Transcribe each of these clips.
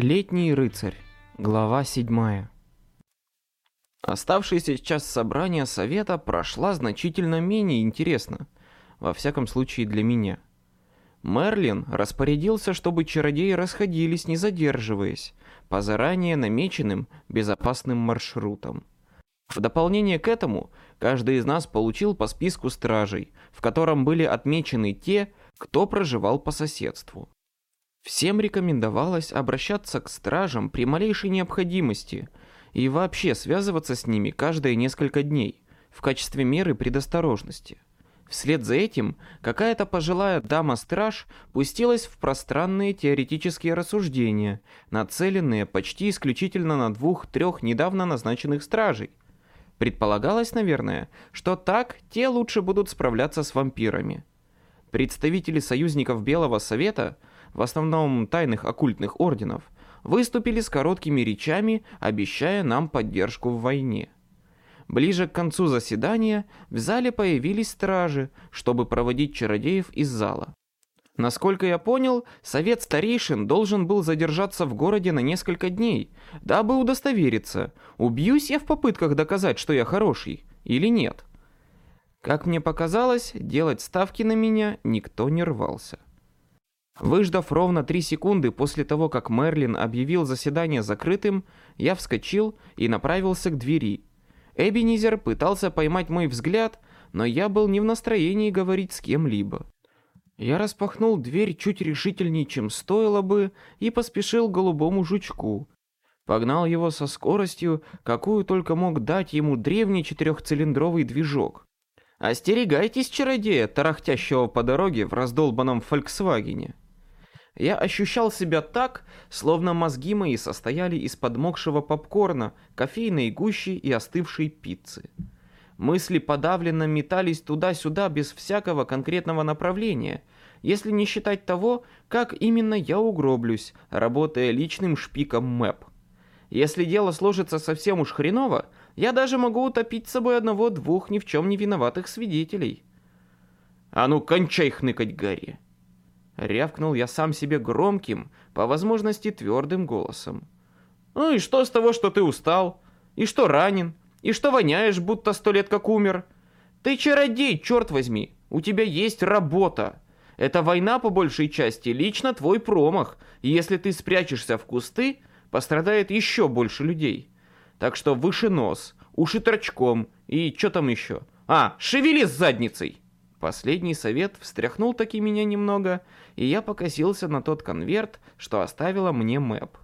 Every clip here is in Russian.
Летний рыцарь. Глава 7. Оставшаяся часть собрания совета прошла значительно менее интересно, во всяком случае для меня. Мерлин распорядился, чтобы чародеи расходились, не задерживаясь, по заранее намеченным безопасным маршрутам. В дополнение к этому, каждый из нас получил по списку стражей, в котором были отмечены те, кто проживал по соседству. Всем рекомендовалось обращаться к стражам при малейшей необходимости и вообще связываться с ними каждые несколько дней в качестве меры предосторожности. Вслед за этим какая-то пожилая дама-страж пустилась в пространные теоретические рассуждения, нацеленные почти исключительно на двух-трех недавно назначенных стражей. Предполагалось, наверное, что так те лучше будут справляться с вампирами. Представители союзников Белого Совета – в основном тайных оккультных орденов, выступили с короткими речами, обещая нам поддержку в войне. Ближе к концу заседания в зале появились стражи, чтобы проводить чародеев из зала. Насколько я понял, совет старейшин должен был задержаться в городе на несколько дней, дабы удостовериться, убьюсь я в попытках доказать, что я хороший, или нет. Как мне показалось, делать ставки на меня никто не рвался. Выждав ровно три секунды после того, как Мерлин объявил заседание закрытым, я вскочил и направился к двери. Эбенизер пытался поймать мой взгляд, но я был не в настроении говорить с кем-либо. Я распахнул дверь чуть решительнее, чем стоило бы, и поспешил к голубому жучку. Погнал его со скоростью, какую только мог дать ему древний четырехцилиндровый движок. Остерегайтесь чародея, тарахтящего по дороге в раздолбанном «Фольксвагене». Я ощущал себя так, словно мозги мои состояли из подмокшего попкорна, кофейной гущи и остывшей пиццы. Мысли подавленно метались туда-сюда без всякого конкретного направления, если не считать того, как именно я угроблюсь, работая личным шпиком МЭП. Если дело сложится совсем уж хреново, я даже могу утопить с собой одного-двух ни в чем не виноватых свидетелей. А ну, кончай хныкать, Гарри. Рявкнул я сам себе громким, по возможности твердым голосом. «Ну и что с того, что ты устал? И что ранен? И что воняешь, будто сто лет как умер? Ты чародей, черт возьми! У тебя есть работа! Эта война, по большей части, лично твой промах, и если ты спрячешься в кусты, пострадает еще больше людей. Так что выше нос, уши торчком и что там еще? А, шевели с задницей!» Последний совет встряхнул таки меня немного, и я покосился на тот конверт, что оставила мне Мэп.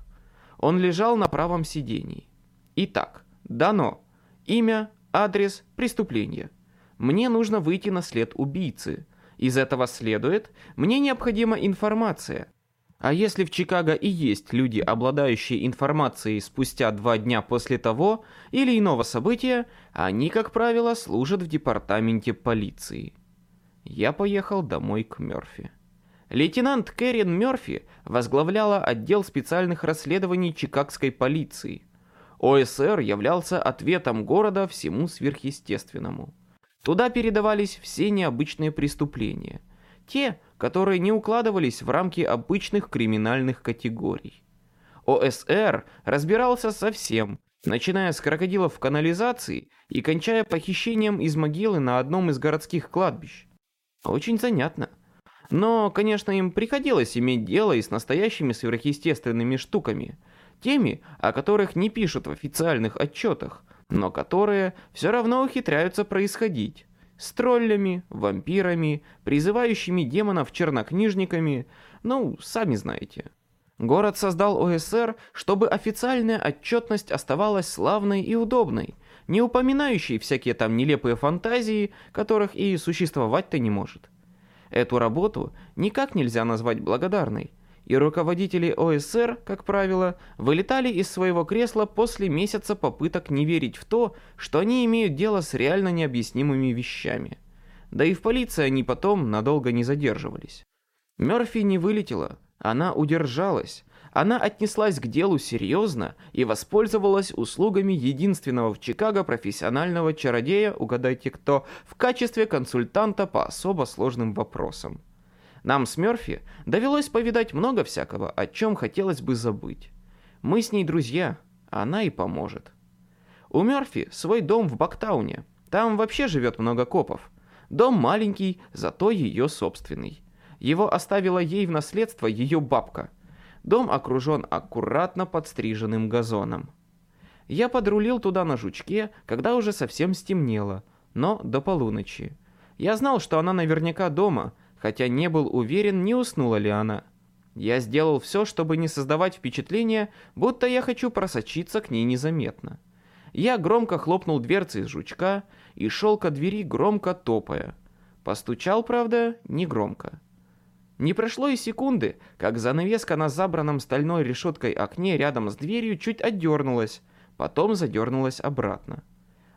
Он лежал на правом сидении. Итак, дано. Имя, адрес, преступление. Мне нужно выйти на след убийцы. Из этого следует, мне необходима информация. А если в Чикаго и есть люди, обладающие информацией спустя два дня после того или иного события, они, как правило, служат в департаменте полиции я поехал домой к Мёрфи. Лейтенант Кэрин Мёрфи возглавляла отдел специальных расследований Чикагской полиции. ОСР являлся ответом города всему сверхъестественному. Туда передавались все необычные преступления, те, которые не укладывались в рамки обычных криминальных категорий. ОСР разбирался со всем, начиная с крокодилов в канализации и кончая похищением из могилы на одном из городских кладбищ. Очень занятно. Но, конечно, им приходилось иметь дело и с настоящими сверхъестественными штуками. Теми, о которых не пишут в официальных отчетах, но которые все равно ухитряются происходить. С троллями, вампирами, призывающими демонов чернокнижниками, ну, сами знаете. Город создал ОСР, чтобы официальная отчетность оставалась славной и удобной, не упоминающий всякие там нелепые фантазии, которых и существовать-то не может. Эту работу никак нельзя назвать благодарной, и руководители ОСР, как правило, вылетали из своего кресла после месяца попыток не верить в то, что они имеют дело с реально необъяснимыми вещами. Да и в полиции они потом надолго не задерживались. Мёрфи не вылетела, она удержалась, она отнеслась к делу серьезно и воспользовалась услугами единственного в Чикаго профессионального чародея, угадайте кто, в качестве консультанта по особо сложным вопросам. Нам с Мёрфи довелось повидать много всякого, о чем хотелось бы забыть. Мы с ней друзья, она и поможет. У Мёрфи свой дом в Бактауне. Там вообще живет много копов. Дом маленький, зато ее собственный. Его оставила ей в наследство ее бабка. Дом окружен аккуратно подстриженным газоном. Я подрулил туда на жучке, когда уже совсем стемнело, но до полуночи. Я знал, что она наверняка дома, хотя не был уверен, не уснула ли она. Я сделал все, чтобы не создавать впечатление, будто я хочу просочиться к ней незаметно. Я громко хлопнул дверцей из жучка и шел ко двери, громко топая. Постучал, правда, не громко. Не прошло и секунды, как занавеска на забранном стальной решеткой окне рядом с дверью чуть отдернулась, потом задернулась обратно.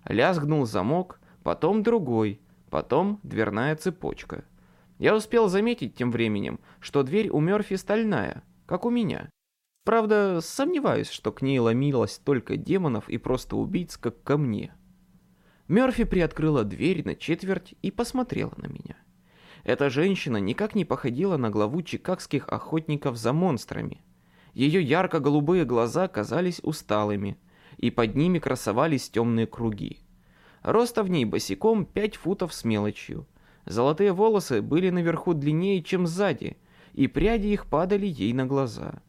Лязгнул замок, потом другой, потом дверная цепочка. Я успел заметить тем временем, что дверь у Мёрфи стальная, как у меня. Правда, сомневаюсь, что к ней ломилось только демонов и просто убийц, как ко мне. Мёрфи приоткрыла дверь на четверть и посмотрела на меня. Эта женщина никак не походила на главу чикагских охотников за монстрами. Ее ярко-голубые глаза казались усталыми, и под ними красовались темные круги. Роста в ней босиком 5 футов с мелочью. Золотые волосы были наверху длиннее, чем сзади, и пряди их падали ей на глаза.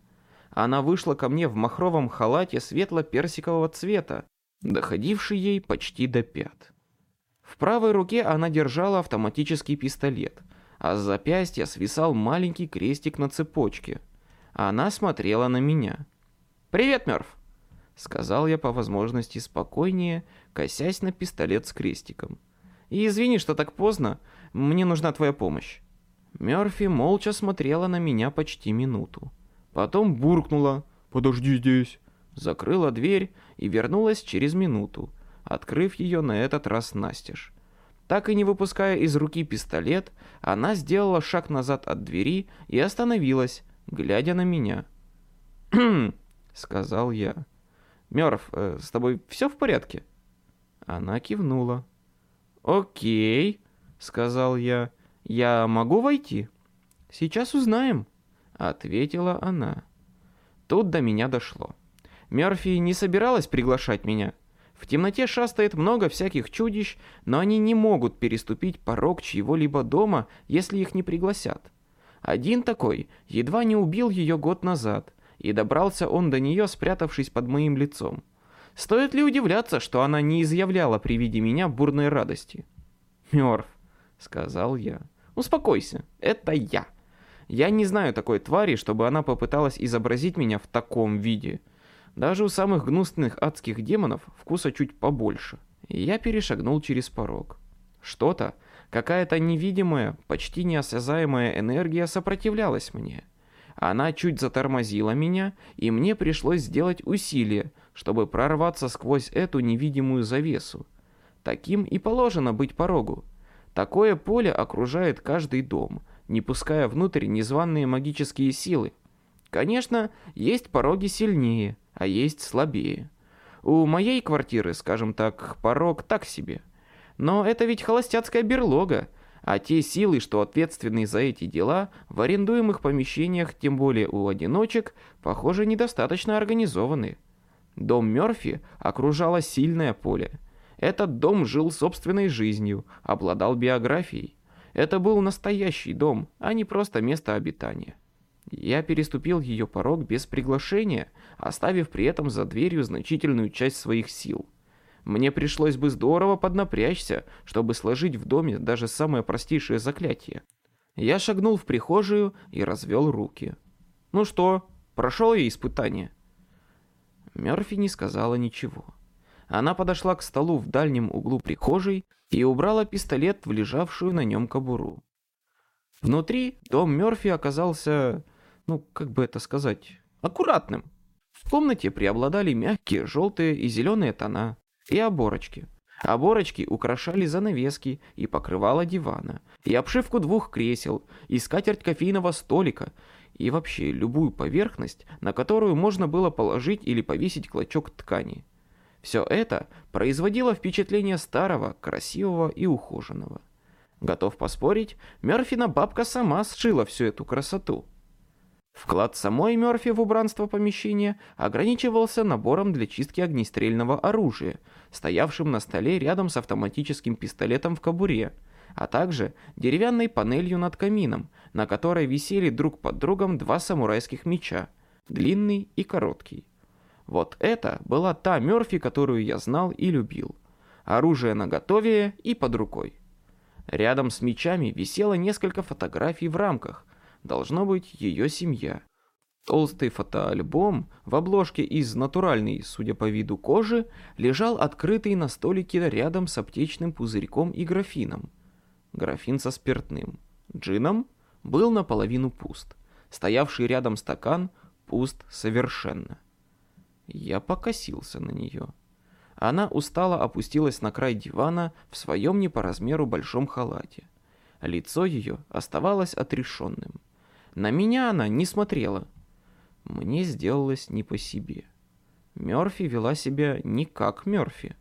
Она вышла ко мне в махровом халате светло-персикового цвета, доходивший ей почти до пят. Правой руке она держала автоматический пистолет, а с запястья свисал маленький крестик на цепочке. Она смотрела на меня. «Привет, Мёрф!» Сказал я по возможности спокойнее, косясь на пистолет с крестиком. «И извини, что так поздно, мне нужна твоя помощь». Мёрфи молча смотрела на меня почти минуту. Потом буркнула «Подожди здесь», закрыла дверь и вернулась через минуту, открыв ее на этот раз настежь. Так и не выпуская из руки пистолет, она сделала шаг назад от двери и остановилась, глядя на меня. «Хм», — сказал я. «Мёрф, э, с тобой все в порядке?» Она кивнула. «Окей», — сказал я. «Я могу войти?» «Сейчас узнаем», — ответила она. Тут до меня дошло. Мёрфи не собиралась приглашать меня. В темноте шастает много всяких чудищ, но они не могут переступить порог чьего-либо дома, если их не пригласят. Один такой едва не убил ее год назад, и добрался он до нее, спрятавшись под моим лицом. Стоит ли удивляться, что она не изъявляла при виде меня бурной радости? «Мёрф», — сказал я, — «успокойся, это я. Я не знаю такой твари, чтобы она попыталась изобразить меня в таком виде». Даже у самых гнусных адских демонов вкуса чуть побольше. Я перешагнул через порог. Что-то, какая-то невидимая, почти неосязаемая энергия сопротивлялась мне. Она чуть затормозила меня, и мне пришлось сделать усилие, чтобы прорваться сквозь эту невидимую завесу. Таким и положено быть порогу. Такое поле окружает каждый дом, не пуская внутрь незваные магические силы. Конечно, есть пороги сильнее – а есть слабее. У моей квартиры, скажем так, порог так себе. Но это ведь холостяцкая берлога, а те силы, что ответственны за эти дела, в арендуемых помещениях, тем более у одиночек, похоже, недостаточно организованы. Дом Мёрфи окружало сильное поле. Этот дом жил собственной жизнью, обладал биографией. Это был настоящий дом, а не просто место обитания. Я переступил ее порог без приглашения, оставив при этом за дверью значительную часть своих сил. Мне пришлось бы здорово поднапрячься, чтобы сложить в доме даже самое простейшее заклятие. Я шагнул в прихожую и развел руки. «Ну что, прошел я испытание?» Мерфи не сказала ничего. Она подошла к столу в дальнем углу прихожей и убрала пистолет в лежавшую на нем кобуру. Внутри дом Мерфи оказался ну, как бы это сказать, аккуратным. В комнате преобладали мягкие желтые и зеленые тона и оборочки. Оборочки украшали занавески и покрывало дивана, и обшивку двух кресел, и скатерть кофейного столика, и вообще любую поверхность, на которую можно было положить или повесить клочок ткани. Все это производило впечатление старого, красивого и ухоженного. Готов поспорить, Мерфина бабка сама сшила всю эту красоту. Вклад самой Мёрфи в убранство помещения ограничивался набором для чистки огнестрельного оружия, стоявшим на столе рядом с автоматическим пистолетом в кобуре, а также деревянной панелью над камином, на которой висели друг под другом два самурайских меча, длинный и короткий. Вот это была та Мёрфи, которую я знал и любил. Оружие наготове и под рукой. Рядом с мечами висело несколько фотографий в рамках, должно быть ее семья. Толстый фотоальбом в обложке из натуральной, судя по виду, кожи лежал открытый на столике рядом с аптечным пузырьком и графином. Графин со спиртным. Джином был наполовину пуст. Стоявший рядом стакан пуст совершенно. Я покосился на нее. Она устало опустилась на край дивана в своем не по размеру большом халате. Лицо ее оставалось отрешенным. На меня она не смотрела. Мне сделалось не по себе. Мёрфи вела себя не как Мёрфи.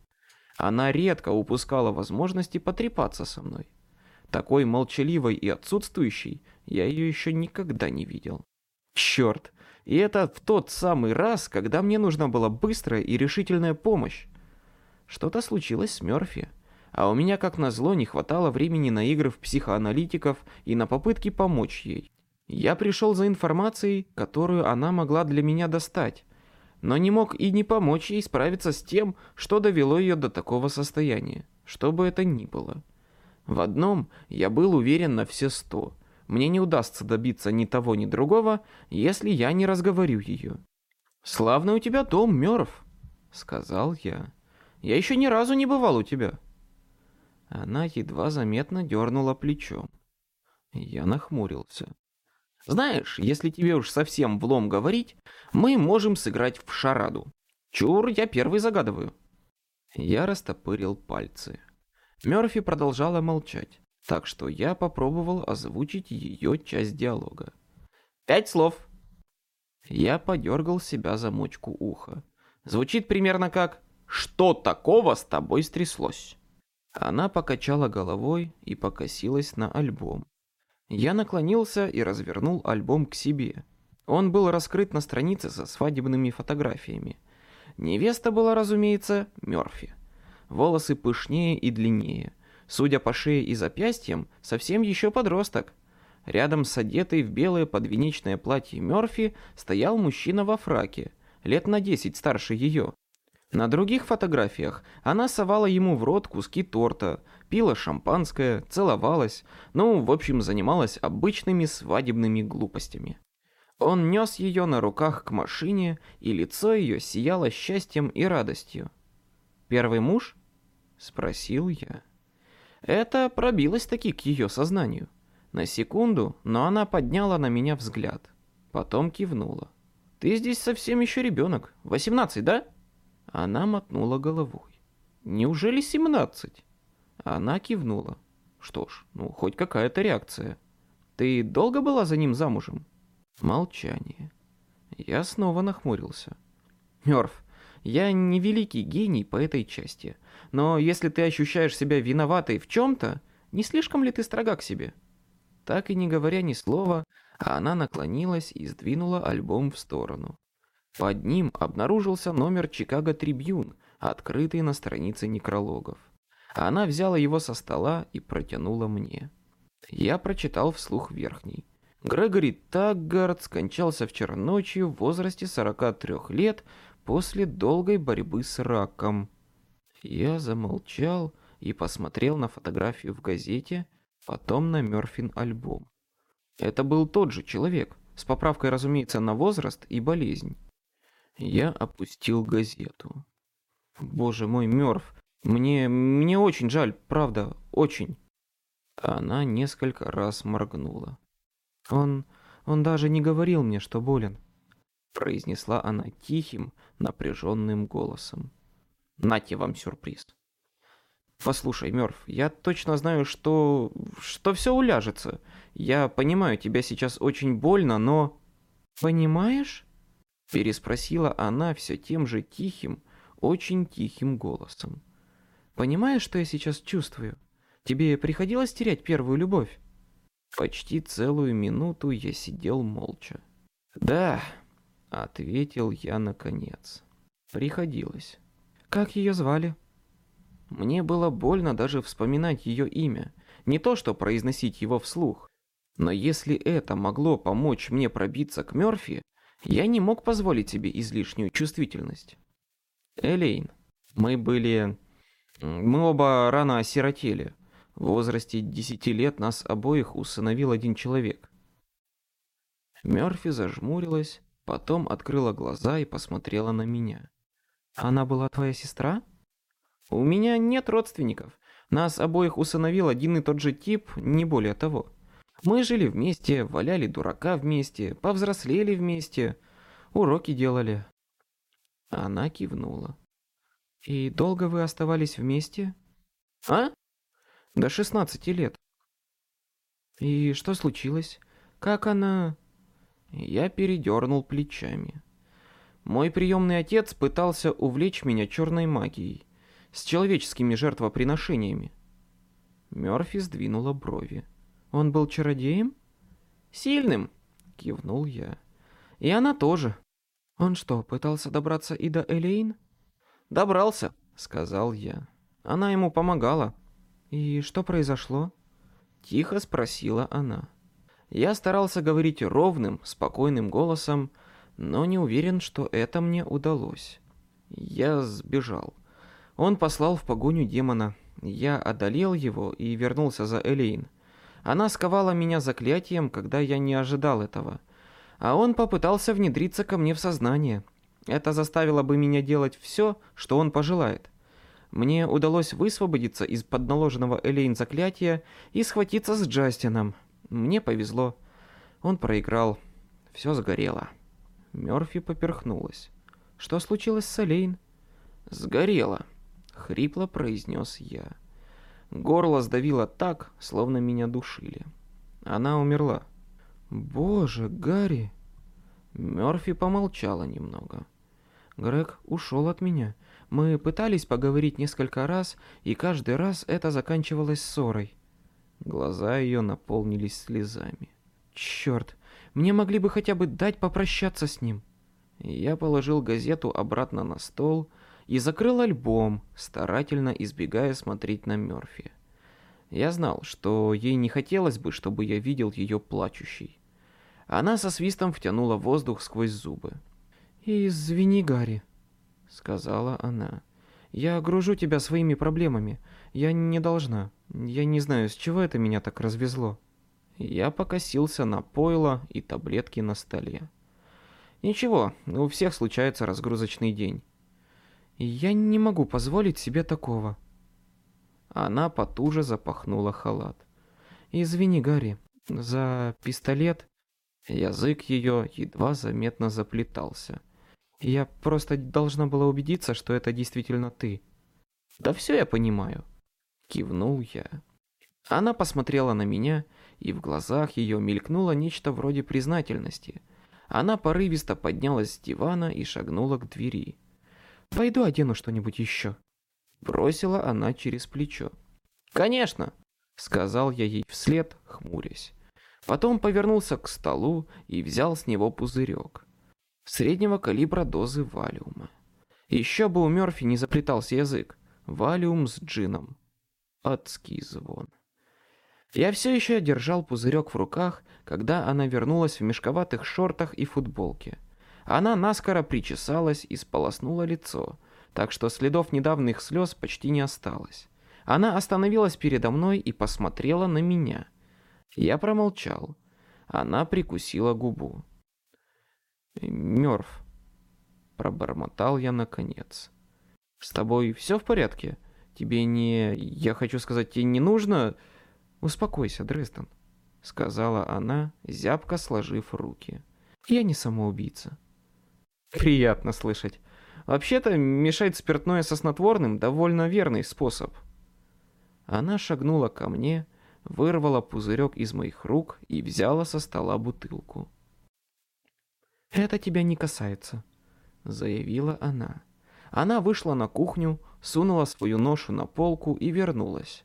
Она редко упускала возможности потрепаться со мной. Такой молчаливой и отсутствующей я ее еще никогда не видел. Черт! И это в тот самый раз, когда мне нужна была быстрая и решительная помощь. Что-то случилось с Мёрфи. А у меня, как назло, не хватало времени на игры в психоаналитиков и на попытки помочь ей. Я пришел за информацией, которую она могла для меня достать, но не мог и не помочь ей справиться с тем, что довело ее до такого состояния, что бы это ни было. В одном я был уверен на все сто. Мне не удастся добиться ни того, ни другого, если я не разговорю ее. «Славный у тебя дом, Мёрф», — сказал я. «Я еще ни разу не бывал у тебя». Она едва заметно дернула плечом. Я нахмурился. «Знаешь, если тебе уж совсем влом говорить, мы можем сыграть в шараду. Чур, я первый загадываю». Я растопырил пальцы. Мёрфи продолжала молчать, так что я попробовал озвучить ее часть диалога. «Пять слов!» Я подергал себя за мочку уха. Звучит примерно как «Что такого с тобой стряслось?» Она покачала головой и покосилась на альбом. Я наклонился и развернул альбом к себе. Он был раскрыт на странице со свадебными фотографиями. Невеста была, разумеется, Мёрфи волосы пышнее и длиннее. Судя по шее и запястьям, совсем еще подросток. Рядом с одетой в белое подвенечное платье Мёрфи стоял мужчина во фраке, лет на десять старше ее. На других фотографиях она совала ему в рот куски торта, пила шампанское, целовалась, ну, в общем, занималась обычными свадебными глупостями. Он нес ее на руках к машине, и лицо ее сияло счастьем и радостью. Первый муж? Спросил я. Это пробилось таки к ее сознанию. На секунду, но она подняла на меня взгляд. Потом кивнула. «Ты здесь совсем еще ребенок. Восемнадцать, да?» Она мотнула головой. «Неужели семнадцать?» Она кивнула. «Что ж, ну, хоть какая-то реакция. Ты долго была за ним замужем?» Молчание. Я снова нахмурился. «Мёрф, я не великий гений по этой части, но если ты ощущаешь себя виноватой в чем-то, не слишком ли ты строга к себе?» Так и не говоря ни слова, она наклонилась и сдвинула альбом в сторону. Под ним обнаружился номер «Чикаго Трибьюн», открытый на странице некрологов. Она взяла его со стола и протянула мне. Я прочитал вслух верхний. Грегори Таггард скончался вчера ночью в возрасте 43 лет после долгой борьбы с раком. Я замолчал и посмотрел на фотографию в газете, потом на Мёрфин альбом. Это был тот же человек, с поправкой, разумеется, на возраст и болезнь. Я опустил газету. Боже мой, Мёрф, мне, мне очень жаль, правда, очень. Она несколько раз моргнула. Он, он даже не говорил мне, что болен произнесла она тихим, напряженным голосом. Нате вам сюрприз. Послушай, Мёрф, я точно знаю, что... что все уляжется. Я понимаю, тебя сейчас очень больно, но... Понимаешь? Переспросила она все тем же тихим, очень тихим голосом. Понимаешь, что я сейчас чувствую? Тебе приходилось терять первую любовь? Почти целую минуту я сидел молча. «Да», — ответил я наконец. «Приходилось». «Как ее звали?» Мне было больно даже вспоминать ее имя, не то что произносить его вслух. Но если это могло помочь мне пробиться к Мёрфи, я не мог позволить себе излишнюю чувствительность. Элейн. Мы были... Мы оба рано осиротели. В возрасте десяти лет нас обоих усыновил один человек. Мёрфи зажмурилась, потом открыла глаза и посмотрела на меня. «Она была твоя сестра?» «У меня нет родственников. Нас обоих усыновил один и тот же тип, не более того. Мы жили вместе, валяли дурака вместе, повзрослели вместе, уроки делали». Она кивнула. «И долго вы оставались вместе?» «А?» До 16 лет. И что случилось? Как она... Я передернул плечами. Мой приемный отец пытался увлечь меня черной магией, с человеческими жертвоприношениями. Мёрфи сдвинула брови. Он был чародеем? Сильным, кивнул я. И она тоже. Он что, пытался добраться и до Элейн? Добрался, сказал я. Она ему помогала. «И что произошло?» Тихо спросила она. Я старался говорить ровным, спокойным голосом, но не уверен, что это мне удалось. Я сбежал. Он послал в погоню демона. Я одолел его и вернулся за Элейн. Она сковала меня заклятием, когда я не ожидал этого. А он попытался внедриться ко мне в сознание. Это заставило бы меня делать все, что он пожелает. Мне удалось высвободиться из-под наложенного Элейн заклятия и схватиться с Джастином. Мне повезло. Он проиграл. Все сгорело. Мёрфи поперхнулась. Что случилось с Элейн? Сгорело, хрипло произнес я. Горло сдавило так, словно меня душили. Она умерла. Боже, Гарри. Мёрфи помолчала немного. Грег ушел от меня. Мы пытались поговорить несколько раз, и каждый раз это заканчивалось ссорой. Глаза ее наполнились слезами. Черт, мне могли бы хотя бы дать попрощаться с ним. Я положил газету обратно на стол и закрыл альбом, старательно избегая смотреть на Мёрфи. Я знал, что ей не хотелось бы, чтобы я видел ее плачущей. Она со свистом втянула воздух сквозь зубы. «Извини, Гарри», сказала она. «Я гружу тебя своими проблемами. Я не должна. Я не знаю, с чего это меня так развезло». Я покосился на пойло и таблетки на столе. «Ничего, у всех случается разгрузочный день». «Я не могу позволить себе такого». Она потуже запахнула халат. «Извини, Гарри, за пистолет...» Язык ее едва заметно заплетался. Я просто должна была убедиться, что это действительно ты. Да все я понимаю. Кивнул я. Она посмотрела на меня, и в глазах ее мелькнуло нечто вроде признательности. Она порывисто поднялась с дивана и шагнула к двери. «Пойду одену что-нибудь еще». Бросила она через плечо. «Конечно!» — сказал я ей вслед, хмурясь. Потом повернулся к столу и взял с него пузырек среднего калибра дозы валиума. Еще бы у Мёрфи не заплетался язык. Валиум с джином. Адский звон. Я все еще держал пузырек в руках, когда она вернулась в мешковатых шортах и футболке. Она наскоро причесалась и сполоснула лицо, так что следов недавних слез почти не осталось. Она остановилась передо мной и посмотрела на меня. Я промолчал. Она прикусила губу. Мёрф. Пробормотал я наконец. С тобой все в порядке? Тебе не... Я хочу сказать, тебе не нужно... Успокойся, Дрезден. Сказала она, зябко сложив руки. Я не самоубийца. Приятно слышать. Вообще-то, мешать спиртное со снотворным довольно верный способ. Она шагнула ко мне, вырвала пузырек из моих рук и взяла со стола бутылку. «Это тебя не касается», — заявила она. Она вышла на кухню, сунула свою ношу на полку и вернулась.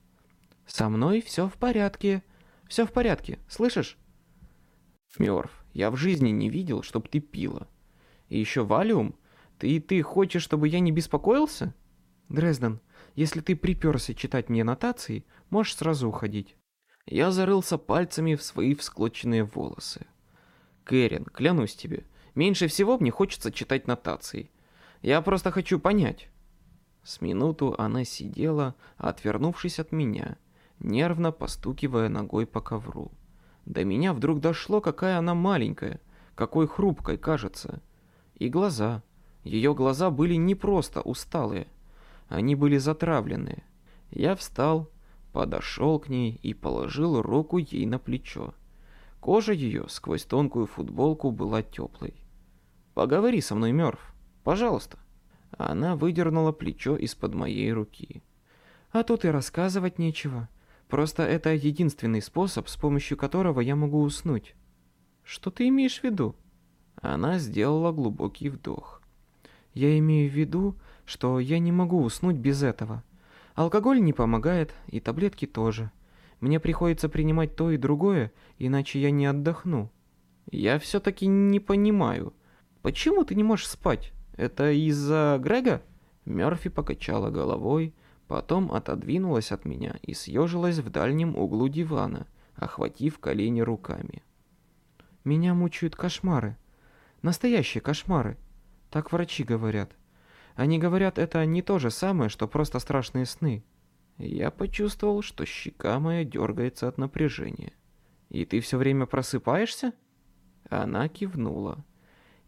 «Со мной все в порядке. Все в порядке, слышишь?» «Мёрф, Я в жизни не видел, чтоб ты пила. И еще валиум? Ты, ты хочешь, чтобы я не беспокоился? Дрезден, если ты приперся читать мне нотации, можешь сразу уходить. Я зарылся пальцами в свои всклоченные волосы. Кэрин, клянусь тебе, меньше всего мне хочется читать нотации. Я просто хочу понять. С минуту она сидела, отвернувшись от меня, нервно постукивая ногой по ковру. До меня вдруг дошло, какая она маленькая, какой хрупкой кажется. И глаза. Ее глаза были не просто усталые, они были затравленные. Я встал, подошел к ней и положил руку ей на плечо. Кожа ее сквозь тонкую футболку была теплой. «Поговори со мной, Мёрф, пожалуйста». Она выдернула плечо из-под моей руки. «А тут и рассказывать нечего. Просто это единственный способ, с помощью которого я могу уснуть». «Что ты имеешь в виду?» Она сделала глубокий вдох. «Я имею в виду, что я не могу уснуть без этого. Алкоголь не помогает, и таблетки тоже. Мне приходится принимать то и другое, иначе я не отдохну». «Я все-таки не понимаю. Почему ты не можешь спать? Это из-за Грега?» Мерфи покачала головой, потом отодвинулась от меня и съежилась в дальнем углу дивана, охватив колени руками. «Меня мучают кошмары. Настоящие кошмары. Так врачи говорят. Они говорят, это не то же самое, что просто страшные сны. Я почувствовал, что щека моя дергается от напряжения. «И ты все время просыпаешься?» Она кивнула.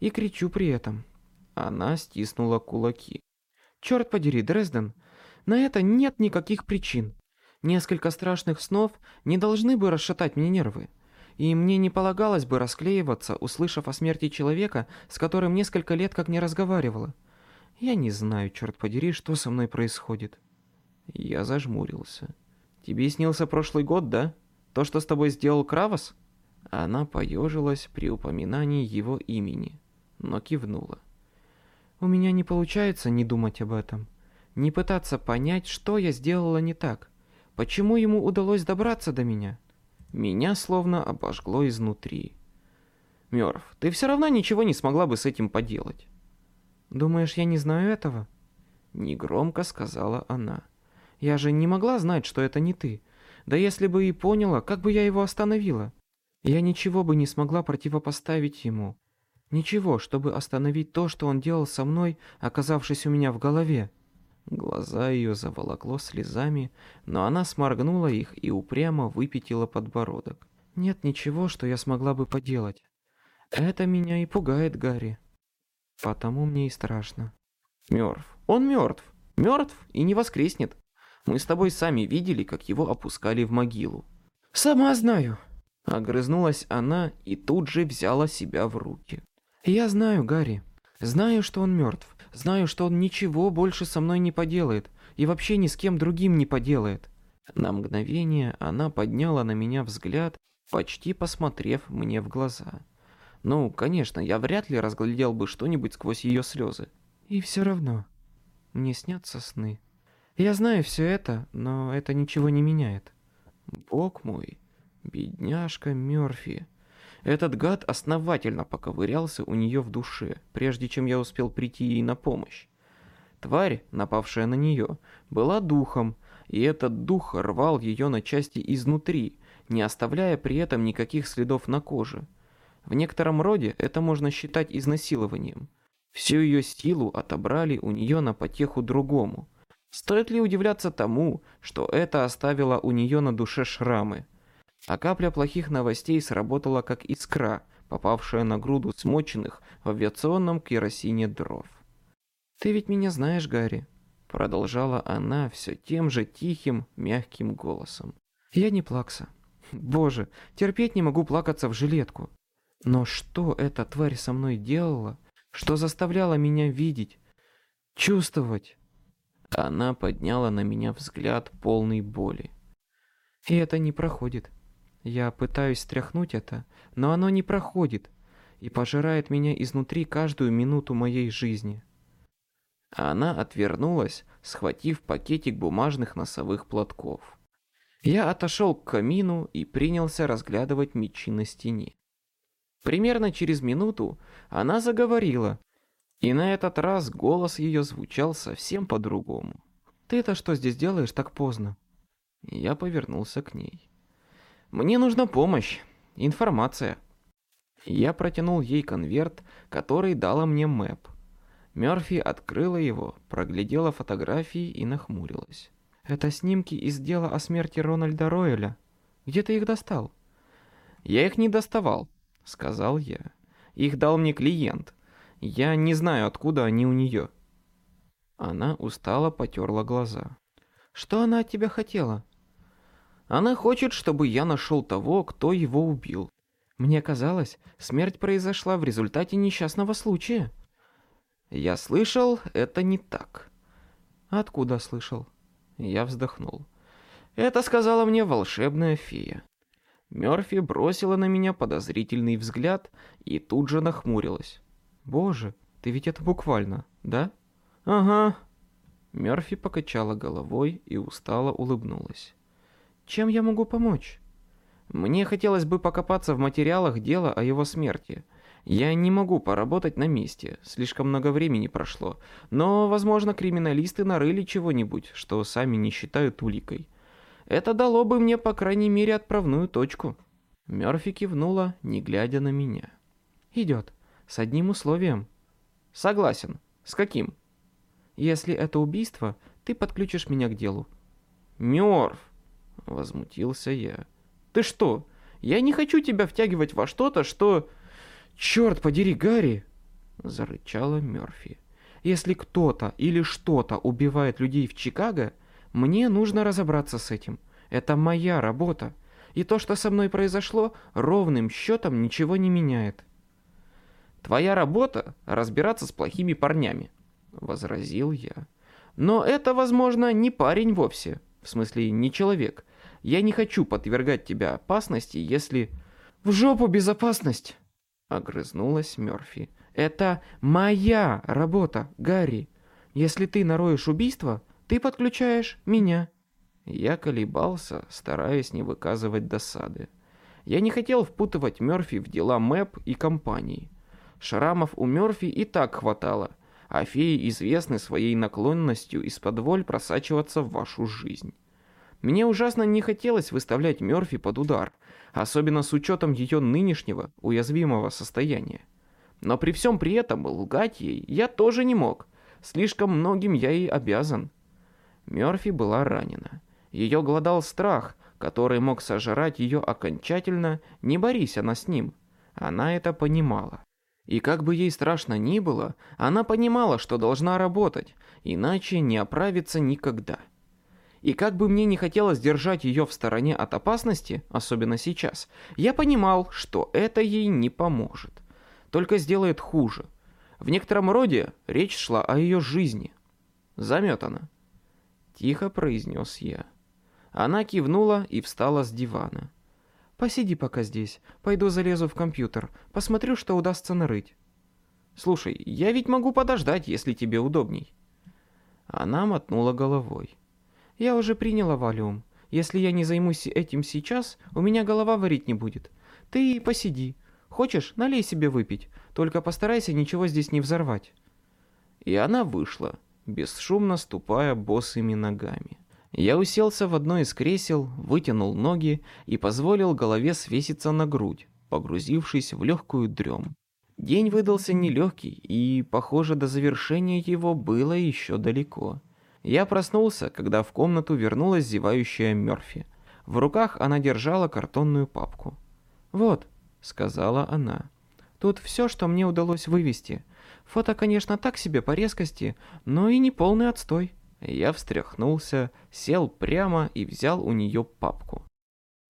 «И кричу при этом». Она стиснула кулаки. «Черт подери, Дрезден, на это нет никаких причин. Несколько страшных снов не должны бы расшатать мне нервы. И мне не полагалось бы расклеиваться, услышав о смерти человека, с которым несколько лет как не разговаривала. Я не знаю, черт подери, что со мной происходит. Я зажмурился. Тебе снился прошлый год, да? То, что с тобой сделал Кравос? Она поежилась при упоминании его имени, но кивнула. У меня не получается не думать об этом. Не пытаться понять, что я сделала не так. Почему ему удалось добраться до меня? Меня словно обожгло изнутри. Мёрф, ты все равно ничего не смогла бы с этим поделать. «Думаешь, я не знаю этого?» Негромко сказала она. «Я же не могла знать, что это не ты. Да если бы и поняла, как бы я его остановила? Я ничего бы не смогла противопоставить ему. Ничего, чтобы остановить то, что он делал со мной, оказавшись у меня в голове». Глаза ее заволокло слезами, но она сморгнула их и упрямо выпятила подбородок. «Нет ничего, что я смогла бы поделать. Это меня и пугает, Гарри. Потому мне и страшно. Мертв. Он мертв. Мертв и не воскреснет. Мы с тобой сами видели, как его опускали в могилу. Сама знаю. Огрызнулась она и тут же взяла себя в руки. Я знаю, Гарри. Знаю, что он мертв. Знаю, что он ничего больше со мной не поделает. И вообще ни с кем другим не поделает. На мгновение она подняла на меня взгляд, почти посмотрев мне в глаза. Ну, конечно, я вряд ли разглядел бы что-нибудь сквозь ее слезы. И все равно. Мне снятся сны. Я знаю все это, но это ничего не меняет. Бог мой, бедняжка Мёрфи. Этот гад основательно поковырялся у нее в душе, прежде чем я успел прийти ей на помощь. Тварь, напавшая на нее, была духом, и этот дух рвал ее на части изнутри, не оставляя при этом никаких следов на коже. В некотором роде это можно считать изнасилованием. Всю ее силу отобрали у нее на потеху другому. Стоит ли удивляться тому, что это оставило у нее на душе шрамы? А капля плохих новостей сработала как искра, попавшая на груду смоченных в авиационном керосине дров. «Ты ведь меня знаешь, Гарри», — продолжала она все тем же тихим, мягким голосом. «Я не плакса. Боже, терпеть не могу плакаться в жилетку. Но что эта тварь со мной делала? Что заставляло меня видеть, чувствовать? Она подняла на меня взгляд полный боли. И это не проходит. Я пытаюсь стряхнуть это, но оно не проходит и пожирает меня изнутри каждую минуту моей жизни. Она отвернулась, схватив пакетик бумажных носовых платков. Я отошел к камину и принялся разглядывать мечи на стене. Примерно через минуту она заговорила, и на этот раз голос ее звучал совсем по-другому. «Ты-то что здесь делаешь так поздно?» Я повернулся к ней. «Мне нужна помощь, информация». Я протянул ей конверт, который дала мне Мэп. Мёрфи открыла его, проглядела фотографии и нахмурилась. «Это снимки из дела о смерти Рональда Ройля. Где ты их достал?» «Я их не доставал», — сказал я. «Их дал мне клиент. Я не знаю, откуда они у нее». Она устало потерла глаза. «Что она от тебя хотела?» «Она хочет, чтобы я нашел того, кто его убил». «Мне казалось, смерть произошла в результате несчастного случая». «Я слышал, это не так». «Откуда слышал?» Я вздохнул. «Это сказала мне волшебная фея». Мёрфи бросила на меня подозрительный взгляд и тут же нахмурилась. «Боже, ты ведь это буквально, да?» «Ага». Мёрфи покачала головой и устало улыбнулась. «Чем я могу помочь?» «Мне хотелось бы покопаться в материалах дела о его смерти. Я не могу поработать на месте, слишком много времени прошло, но, возможно, криминалисты нарыли чего-нибудь, что сами не считают уликой. Это дало бы мне, по крайней мере, отправную точку». Мёрфи кивнула, не глядя на меня. «Идет. С одним условием». «Согласен. С каким?» «Если это убийство, ты подключишь меня к делу». «Мёрф!» — возмутился я. «Ты что? Я не хочу тебя втягивать во что-то, что...» «Черт подери, Гарри!» — зарычала Мёрфи. «Если кто-то или что-то убивает людей в Чикаго, мне нужно разобраться с этим. Это моя работа. И то, что со мной произошло, ровным счетом ничего не меняет». «Твоя работа — разбираться с плохими парнями», — возразил я. «Но это, возможно, не парень вовсе. В смысле, не человек. Я не хочу подвергать тебя опасности, если...» «В жопу безопасность!» Огрызнулась Мёрфи. «Это моя работа, Гарри. Если ты нароешь убийство, ты подключаешь меня». Я колебался, стараясь не выказывать досады. Я не хотел впутывать Мёрфи в дела МЭП и компании. Шрамов у Мёрфи и так хватало, а феи известны своей наклонностью из-под воль просачиваться в вашу жизнь. Мне ужасно не хотелось выставлять Мёрфи под удар – особенно с учетом ее нынешнего уязвимого состояния. Но при всем при этом лгать ей я тоже не мог. Слишком многим я ей обязан. Мёрфи была ранена. Ее глодал страх, который мог сожрать ее окончательно, не борись она с ним. Она это понимала. И как бы ей страшно ни было, она понимала, что должна работать, иначе не оправится никогда. И как бы мне не хотелось держать ее в стороне от опасности, особенно сейчас, я понимал, что это ей не поможет. Только сделает хуже. В некотором роде речь шла о ее жизни. Заметана. Тихо произнес я. Она кивнула и встала с дивана. «Посиди пока здесь. Пойду залезу в компьютер. Посмотрю, что удастся нарыть». «Слушай, я ведь могу подождать, если тебе удобней». Она мотнула головой. Я уже приняла валиум. Если я не займусь этим сейчас, у меня голова варить не будет. Ты посиди. Хочешь, налей себе выпить. Только постарайся ничего здесь не взорвать». И она вышла, бесшумно ступая босыми ногами. Я уселся в одно из кресел, вытянул ноги и позволил голове свеситься на грудь, погрузившись в легкую дрем. День выдался нелегкий, и, похоже, до завершения его было еще далеко. Я проснулся, когда в комнату вернулась зевающая Мёрфи. В руках она держала картонную папку. «Вот», — сказала она, — «тут все, что мне удалось вывести. Фото, конечно, так себе по резкости, но и не полный отстой». Я встряхнулся, сел прямо и взял у нее папку.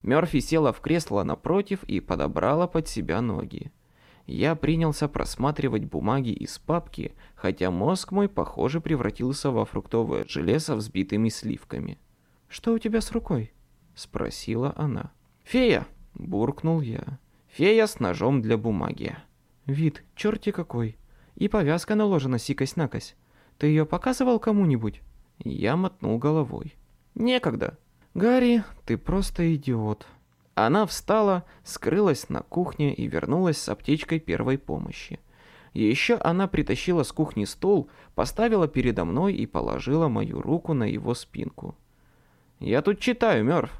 Мёрфи села в кресло напротив и подобрала под себя ноги. Я принялся просматривать бумаги из папки, хотя мозг мой, похоже, превратился во фруктовое желе со взбитыми сливками. «Что у тебя с рукой?» — спросила она. «Фея!» — буркнул я. «Фея с ножом для бумаги». «Вид, черти какой! И повязка наложена сикось-накось. Ты ее показывал кому-нибудь?» Я мотнул головой. «Некогда». «Гарри, ты просто идиот». Она встала, скрылась на кухне и вернулась с аптечкой первой помощи. Еще она притащила с кухни стол, поставила передо мной и положила мою руку на его спинку. «Я тут читаю, Мёрф».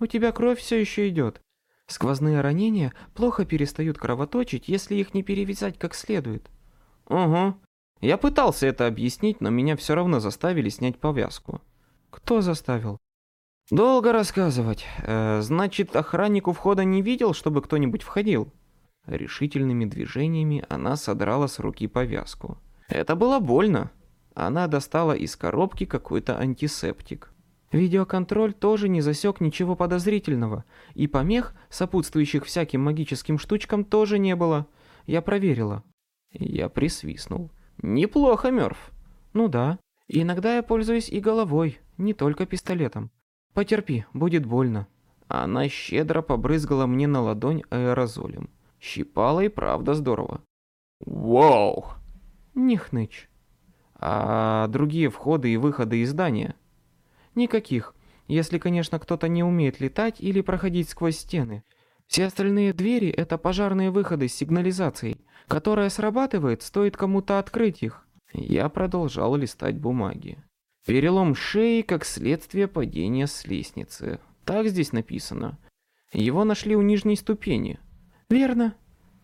«У тебя кровь все еще идет. Сквозные ранения плохо перестают кровоточить, если их не перевязать как следует». «Угу. Я пытался это объяснить, но меня все равно заставили снять повязку». «Кто заставил?» «Долго рассказывать. Э, значит, охранник у входа не видел, чтобы кто-нибудь входил?» Решительными движениями она содрала с руки повязку. Это было больно. Она достала из коробки какой-то антисептик. Видеоконтроль тоже не засек ничего подозрительного, и помех, сопутствующих всяким магическим штучкам, тоже не было. Я проверила. Я присвистнул. Неплохо, Мёрф. Ну да. Иногда я пользуюсь и головой, не только пистолетом. Потерпи, будет больно. Она щедро побрызгала мне на ладонь аэрозолем. Щипало и правда здорово. Вау! Не хнычь. А другие входы и выходы из здания? Никаких, если, конечно, кто-то не умеет летать или проходить сквозь стены. Все остальные двери — это пожарные выходы с сигнализацией, которая срабатывает, стоит кому-то открыть их. Я продолжал листать бумаги. Перелом шеи как следствие падения с лестницы. Так здесь написано. Его нашли у нижней ступени. «Верно».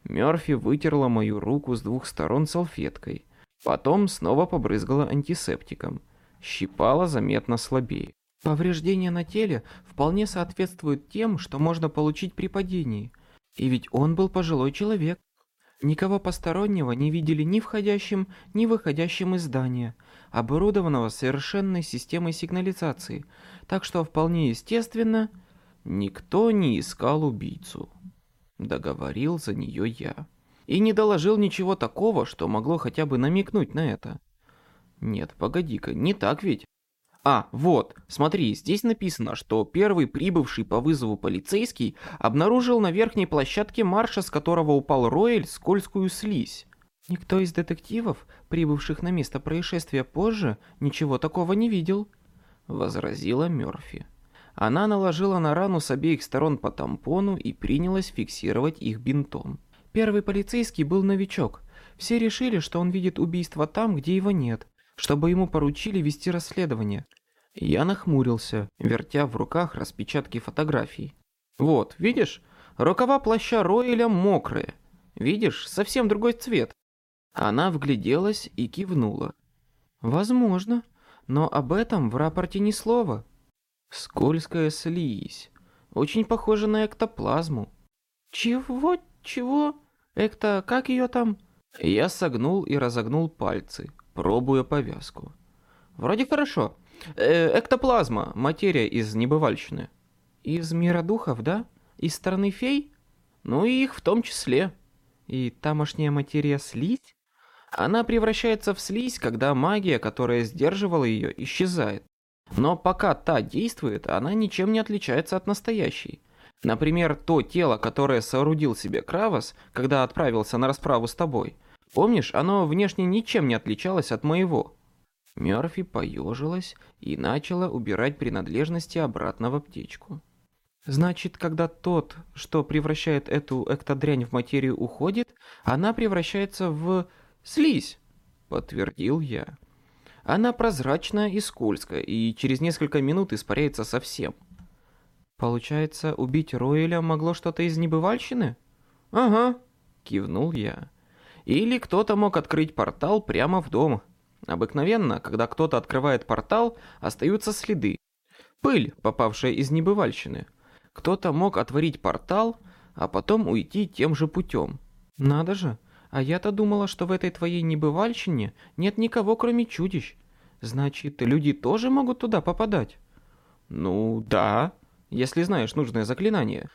Мёрфи вытерла мою руку с двух сторон салфеткой. Потом снова побрызгала антисептиком. Щипала заметно слабее. Повреждения на теле вполне соответствуют тем, что можно получить при падении. И ведь он был пожилой человек. Никого постороннего не видели ни входящим, ни выходящим из здания, оборудованного совершенной системой сигнализации, так что вполне естественно, никто не искал убийцу. Договорил за нее я. И не доложил ничего такого, что могло хотя бы намекнуть на это. Нет, погоди-ка, не так ведь? А, вот, смотри, здесь написано, что первый прибывший по вызову полицейский обнаружил на верхней площадке марша, с которого упал Роэль, скользкую слизь. Никто из детективов, прибывших на место происшествия позже, ничего такого не видел, возразила Мёрфи. Она наложила на рану с обеих сторон по тампону и принялась фиксировать их бинтом. Первый полицейский был новичок. Все решили, что он видит убийство там, где его нет, чтобы ему поручили вести расследование. Я нахмурился, вертя в руках распечатки фотографий. Вот, видишь? Рукава плаща Ройля мокрые. Видишь, совсем другой цвет. Она вгляделась и кивнула. Возможно, но об этом в рапорте ни слова. Скользкая слизь. Очень похожа на эктоплазму. Чего? Чего? Экто... как ее там? Я согнул и разогнул пальцы, пробуя повязку. Вроде хорошо. Э, эктоплазма, материя из небывальщины. Из мира духов, да? Из страны фей? Ну и их в том числе. И тамошняя материя слизь? Она превращается в слизь, когда магия, которая сдерживала ее, исчезает. Но пока та действует, она ничем не отличается от настоящей. Например, то тело, которое соорудил себе Кравос, когда отправился на расправу с тобой. Помнишь, оно внешне ничем не отличалось от моего. Мёрфи поежилась и начала убирать принадлежности обратно в аптечку. Значит, когда тот, что превращает эту эктодрянь в материю, уходит, она превращается в слизь, подтвердил я. Она прозрачная и скользкая, и через несколько минут испаряется совсем. Получается, убить Роэля могло что-то из небывальщины? Ага, кивнул я. Или кто-то мог открыть портал прямо в дом. Обыкновенно, когда кто-то открывает портал, остаются следы. Пыль, попавшая из небывальщины. Кто-то мог отворить портал, а потом уйти тем же путем. Надо же, а я-то думала, что в этой твоей небывальщине нет никого, кроме чудищ. Значит, люди тоже могут туда попадать? Ну, да, если знаешь нужное заклинание.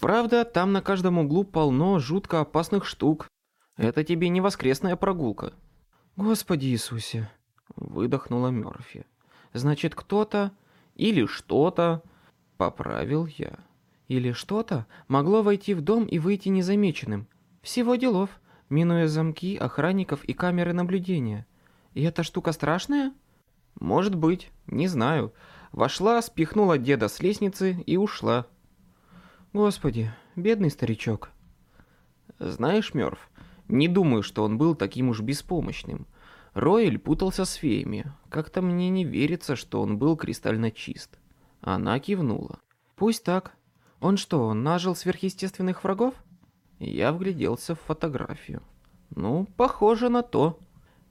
Правда, там на каждом углу полно жутко опасных штук. Это тебе не воскресная прогулка. Господи Иисусе, выдохнула Мёрфи. Значит, кто-то или что-то, поправил я. Или что-то могло войти в дом и выйти незамеченным. Всего делов минуя замки, охранников и камеры наблюдения. И эта штука страшная? Может быть, не знаю. Вошла, спихнула деда с лестницы и ушла. Господи, бедный старичок. Знаешь, Мёрф, не думаю, что он был таким уж беспомощным. Ройль путался с феями. Как-то мне не верится, что он был кристально чист. Она кивнула. Пусть так. Он что, нажил сверхъестественных врагов? Я вгляделся в фотографию. Ну, похоже на то.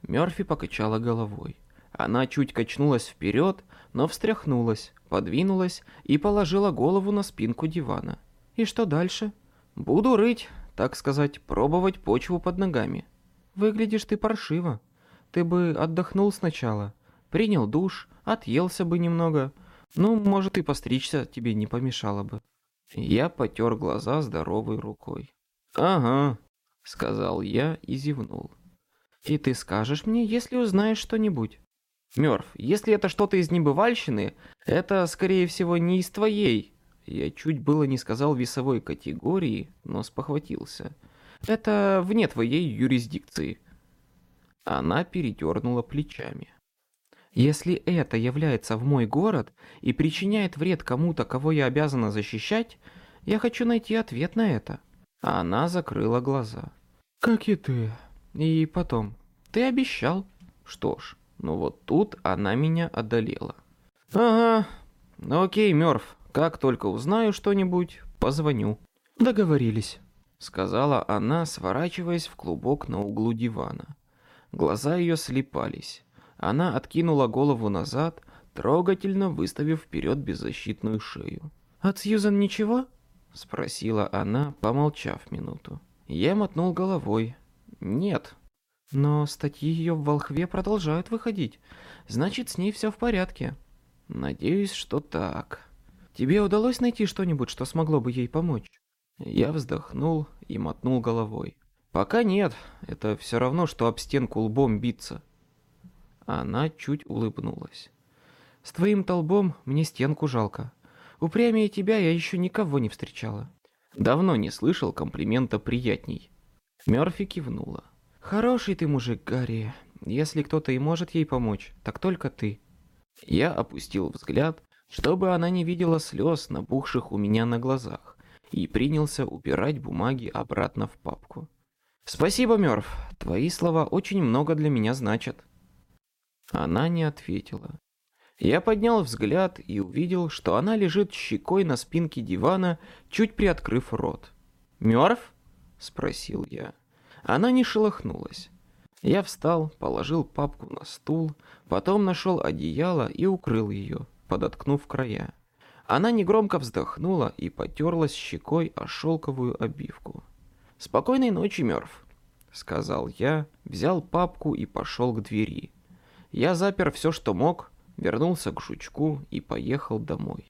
Мёрфи покачала головой. Она чуть качнулась вперед, но встряхнулась, подвинулась и положила голову на спинку дивана. И что дальше? Буду рыть, так сказать, пробовать почву под ногами. Выглядишь ты паршиво. Ты бы отдохнул сначала, принял душ, отъелся бы немного. Ну, может, и постричься тебе не помешало бы. Я потер глаза здоровой рукой. «Ага», — сказал я и зевнул. «И ты скажешь мне, если узнаешь что-нибудь?» «Мёрф, если это что-то из небывальщины, это, скорее всего, не из твоей». Я чуть было не сказал весовой категории, но спохватился. «Это вне твоей юрисдикции». Она передернула плечами. «Если это является в мой город и причиняет вред кому-то, кого я обязана защищать, я хочу найти ответ на это». Она закрыла глаза. «Как и ты. И потом, ты обещал». Что ж, ну вот тут она меня одолела. «Ага. Ну окей, Мёрф, как только узнаю что-нибудь, позвоню». «Договорились», — сказала она, сворачиваясь в клубок на углу дивана. Глаза ее слепались. Она откинула голову назад, трогательно выставив вперед беззащитную шею. «От Сьюзан ничего?» — спросила она, помолчав минуту. Я мотнул головой. «Нет». «Но статьи ее в Волхве продолжают выходить. Значит, с ней все в порядке». «Надеюсь, что так». «Тебе удалось найти что-нибудь, что смогло бы ей помочь?» Я вздохнул и мотнул головой. «Пока нет. Это все равно, что об стенку лбом биться». Она чуть улыбнулась. «С твоим толбом мне стенку жалко. Упрямее тебя я еще никого не встречала. Давно не слышал комплимента приятней. Мёрфи кивнула. Хороший ты мужик, Гарри. Если кто-то и может ей помочь, так только ты. Я опустил взгляд, чтобы она не видела слез, набухших у меня на глазах, и принялся убирать бумаги обратно в папку. «Спасибо, Мёрф, твои слова очень много для меня значат». Она не ответила. Я поднял взгляд и увидел, что она лежит щекой на спинке дивана, чуть приоткрыв рот. «Мёрф?» — спросил я. Она не шелохнулась. Я встал, положил папку на стул, потом нашел одеяло и укрыл ее, подоткнув края. Она негромко вздохнула и потерлась щекой о шелковую обивку. «Спокойной ночи, Мёрф», — сказал я, взял папку и пошел к двери. Я запер все, что мог, вернулся к жучку и поехал домой.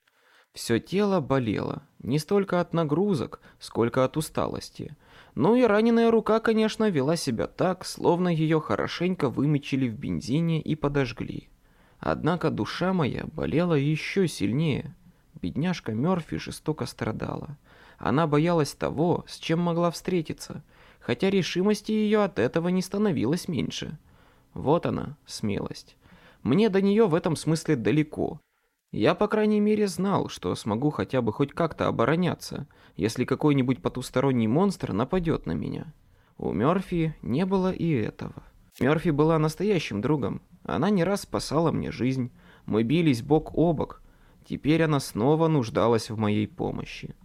Все тело болело, не столько от нагрузок, сколько от усталости. Ну и раненая рука, конечно, вела себя так, словно ее хорошенько вымочили в бензине и подожгли. Однако душа моя болела еще сильнее. Бедняжка Мёрфи жестоко страдала. Она боялась того, с чем могла встретиться, хотя решимости ее от этого не становилось меньше. Вот она, смелость. Мне до нее в этом смысле далеко. Я, по крайней мере, знал, что смогу хотя бы хоть как-то обороняться, если какой-нибудь потусторонний монстр нападет на меня. У Мёрфи не было и этого. Мёрфи была настоящим другом. Она не раз спасала мне жизнь. Мы бились бок о бок. Теперь она снова нуждалась в моей помощи.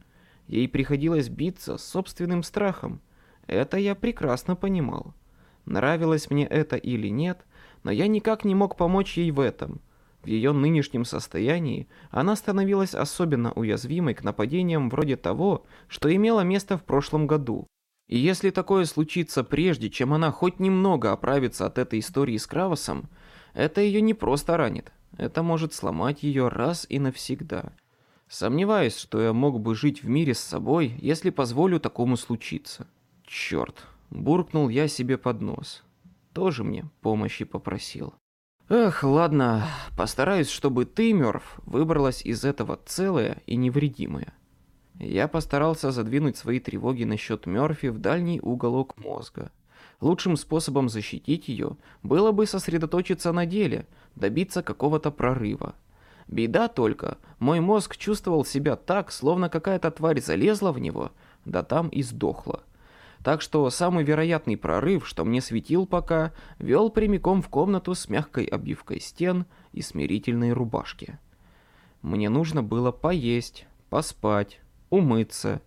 Ей приходилось биться с собственным страхом. Это я прекрасно понимал. Нравилось мне это или нет – но я никак не мог помочь ей в этом. В ее нынешнем состоянии она становилась особенно уязвимой к нападениям вроде того, что имело место в прошлом году. И если такое случится прежде, чем она хоть немного оправится от этой истории с Кравосом, это ее не просто ранит, это может сломать ее раз и навсегда. Сомневаюсь, что я мог бы жить в мире с собой, если позволю такому случиться. Черт, буркнул я себе под нос тоже мне помощи попросил. Эх, ладно, постараюсь, чтобы ты, Мёрф, выбралась из этого целая и невредимая. Я постарался задвинуть свои тревоги насчет Мёрфи в дальний уголок мозга. Лучшим способом защитить ее было бы сосредоточиться на деле, добиться какого-то прорыва. Беда только, мой мозг чувствовал себя так, словно какая-то тварь залезла в него, да там и сдохла. Так что самый вероятный прорыв, что мне светил пока, вел прямиком в комнату с мягкой обивкой стен и смирительной рубашки. Мне нужно было поесть, поспать, умыться.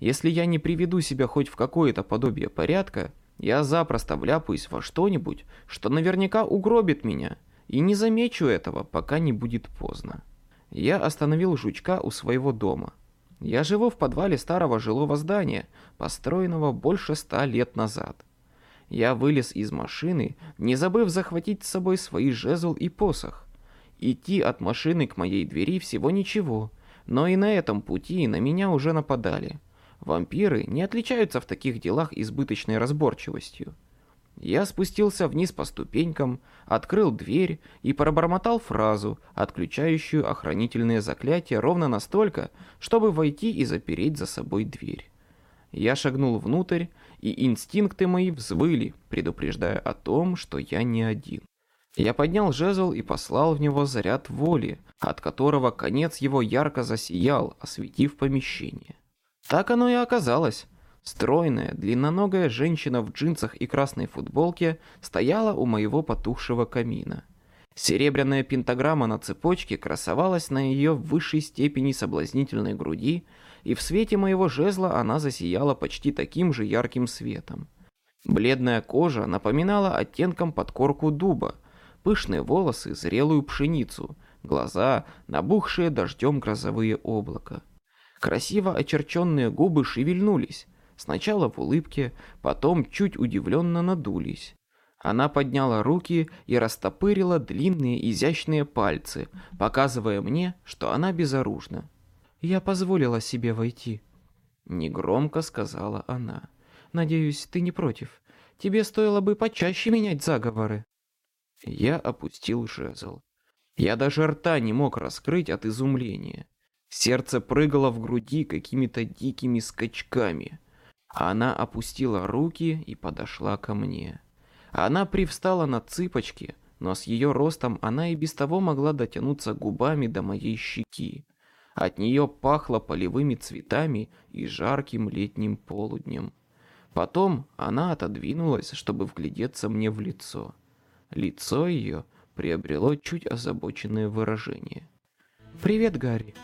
Если я не приведу себя хоть в какое-то подобие порядка, я запросто вляпаюсь во что-нибудь, что наверняка угробит меня, и не замечу этого, пока не будет поздно. Я остановил жучка у своего дома. Я живу в подвале старого жилого здания, построенного больше ста лет назад. Я вылез из машины, не забыв захватить с собой свои жезл и посох. Идти от машины к моей двери всего ничего, но и на этом пути на меня уже нападали. Вампиры не отличаются в таких делах избыточной разборчивостью. Я спустился вниз по ступенькам, открыл дверь и пробормотал фразу, отключающую охранительные заклятия ровно настолько, чтобы войти и запереть за собой дверь. Я шагнул внутрь, и инстинкты мои взвыли, предупреждая о том, что я не один. Я поднял жезл и послал в него заряд воли, от которого конец его ярко засиял, осветив помещение. Так оно и оказалось. Стройная, длинноногая женщина в джинсах и красной футболке стояла у моего потухшего камина. Серебряная пентаграмма на цепочке красовалась на ее высшей степени соблазнительной груди, и в свете моего жезла она засияла почти таким же ярким светом. Бледная кожа напоминала оттенком подкорку дуба, пышные волосы – зрелую пшеницу, глаза – набухшие дождем грозовые облака. Красиво очерченные губы шевельнулись, Сначала в улыбке, потом чуть удивленно надулись. Она подняла руки и растопырила длинные изящные пальцы, показывая мне, что она безоружна. «Я позволила себе войти», — негромко сказала она. «Надеюсь, ты не против. Тебе стоило бы почаще менять заговоры». Я опустил жезл. Я даже рта не мог раскрыть от изумления. Сердце прыгало в груди какими-то дикими скачками. Она опустила руки и подошла ко мне. Она привстала на цыпочки, но с ее ростом она и без того могла дотянуться губами до моей щеки. От нее пахло полевыми цветами и жарким летним полуднем. Потом она отодвинулась, чтобы вглядеться мне в лицо. Лицо ее приобрело чуть озабоченное выражение. «Привет, Гарри!»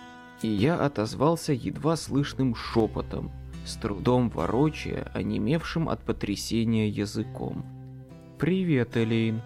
И я отозвался едва слышным шепотом – с трудом ворочая, онемевшим от потрясения языком. «Привет, Элейн!»